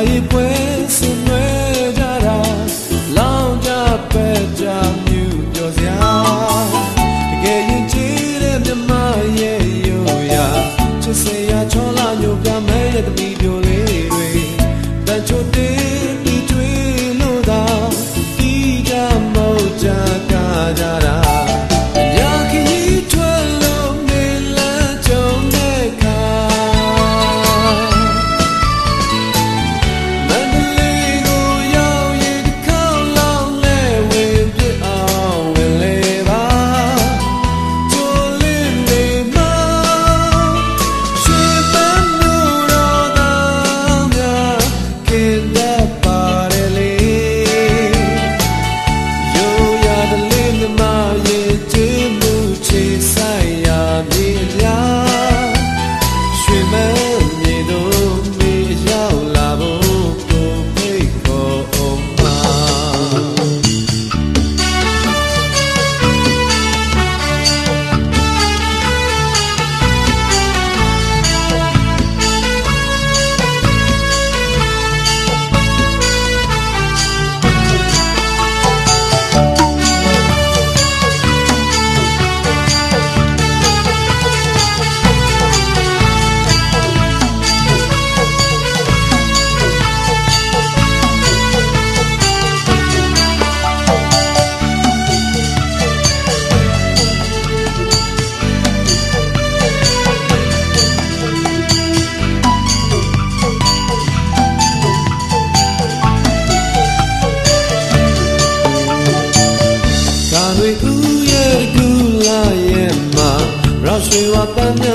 Ahí pues Sri the.